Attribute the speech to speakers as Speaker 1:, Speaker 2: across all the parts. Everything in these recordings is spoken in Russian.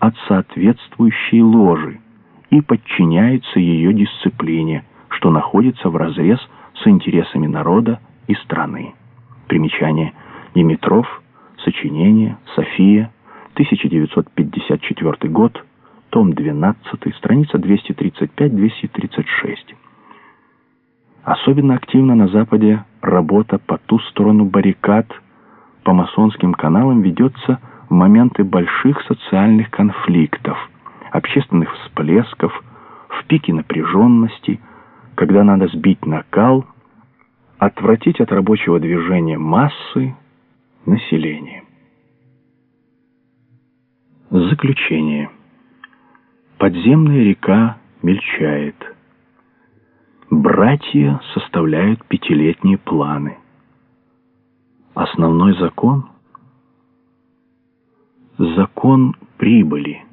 Speaker 1: от соответствующей ложи и подчиняется ее дисциплине, что находится вразрез с интересами народа и страны. Примечание. Димитров. Сочинение. София. 1954 год. Том 12. Страница 235-236. Особенно активно на Западе работа по ту сторону баррикад по масонским каналам ведется в моменты больших социальных конфликтов, общественных всплесков, в пике напряженности, когда надо сбить накал, отвратить от рабочего движения массы, населения. Заключение. Подземная река мельчает. Братья составляют пятилетние планы. Основной закон — закон прибыли.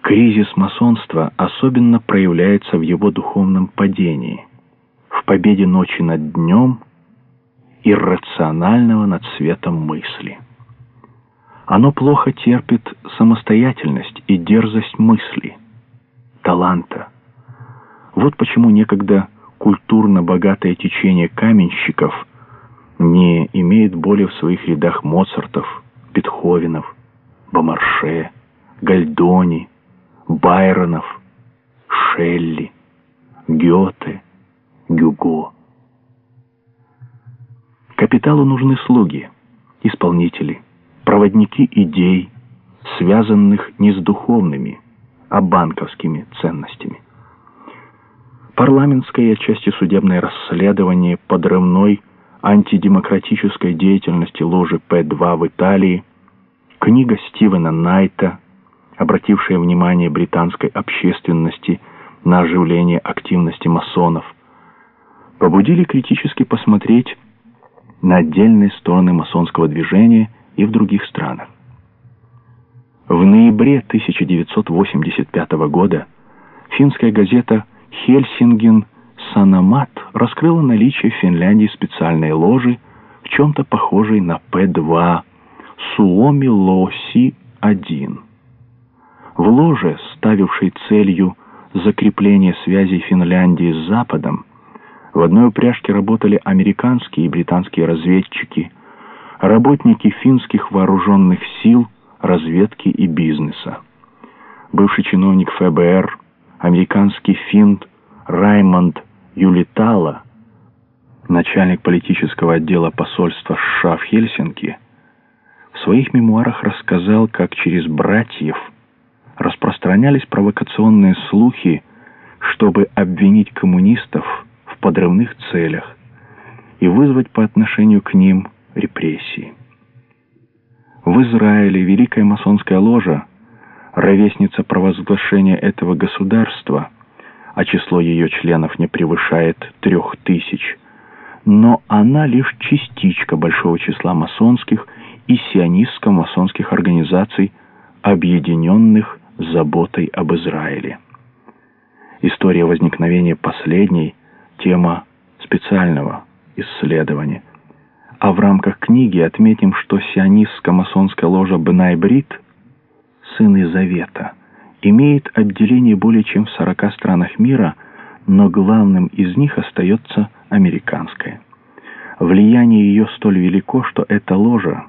Speaker 1: Кризис масонства особенно проявляется в его духовном падении, в победе ночи над днем, иррационального над светом мысли. Оно плохо терпит самостоятельность и дерзость мысли — таланта. Вот почему некогда культурно богатое течение каменщиков не имеет более в своих рядах Моцартов, Бетховенов, Бомарше, Гальдони, Байронов, Шелли, Гёте, Гюго. Капиталу нужны слуги, исполнители, проводники идей, связанных не с духовными, а банковскими ценностями. Парламентское и отчасти судебное расследование подрывной антидемократической деятельности ложи П-2 в Италии, книга Стивена Найта, обратившая внимание британской общественности на оживление активности масонов, побудили критически посмотреть на отдельные стороны масонского движения и в других странах. В ноябре 1985 года финская газета «Хельсинген Санамат» раскрыла наличие в Финляндии специальной ложи, в чем-то похожей на П-2 Суоми Лоси-1. В ложе, ставившей целью закрепление связей Финляндии с Западом, в одной упряжке работали американские и британские разведчики, работники финских вооруженных сил – разведки и бизнеса. Бывший чиновник ФБР, американский финт Раймонд Юлитала, начальник политического отдела посольства США в Хельсинки, в своих мемуарах рассказал, как через братьев распространялись провокационные слухи, чтобы обвинить коммунистов в подрывных целях и вызвать по отношению к ним репрессии. В Израиле Великая масонская ложа, ровесница провозглашения этого государства, а число ее членов не превышает трех тысяч, но она лишь частичка большого числа масонских и сионистско-масонских организаций, объединенных заботой об Израиле. История возникновения последней – тема специального исследования – а в рамках книги отметим, что сионистско-масонская ложа Бенайбрид, сыны Завета, имеет отделение более чем в 40 странах мира, но главным из них остается американское. Влияние ее столь велико, что эта ложа,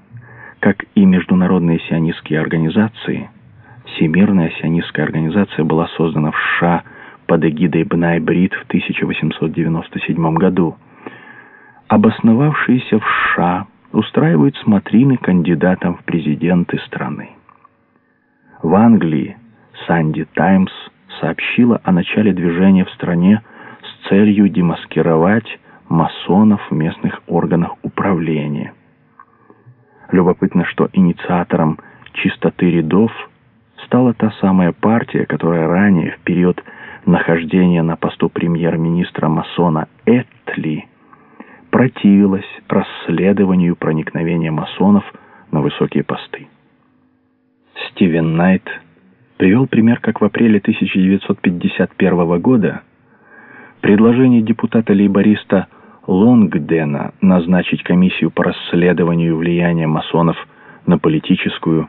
Speaker 1: как и международные сионистские организации, Всемирная сионистская организация была создана в США под эгидой Бенайбрид в 1897 году, обосновавшиеся в США, устраивают смотрины кандидатам в президенты страны. В Англии «Санди Таймс» сообщила о начале движения в стране с целью демаскировать масонов в местных органах управления. Любопытно, что инициатором чистоты рядов стала та самая партия, которая ранее, в период нахождения на посту премьер-министра масона Этли, противилась расследованию проникновения масонов на высокие посты. Стивен Найт привел пример, как в апреле 1951 года предложение депутата-лейбориста Лонгдена назначить комиссию по расследованию влияния масонов на политическую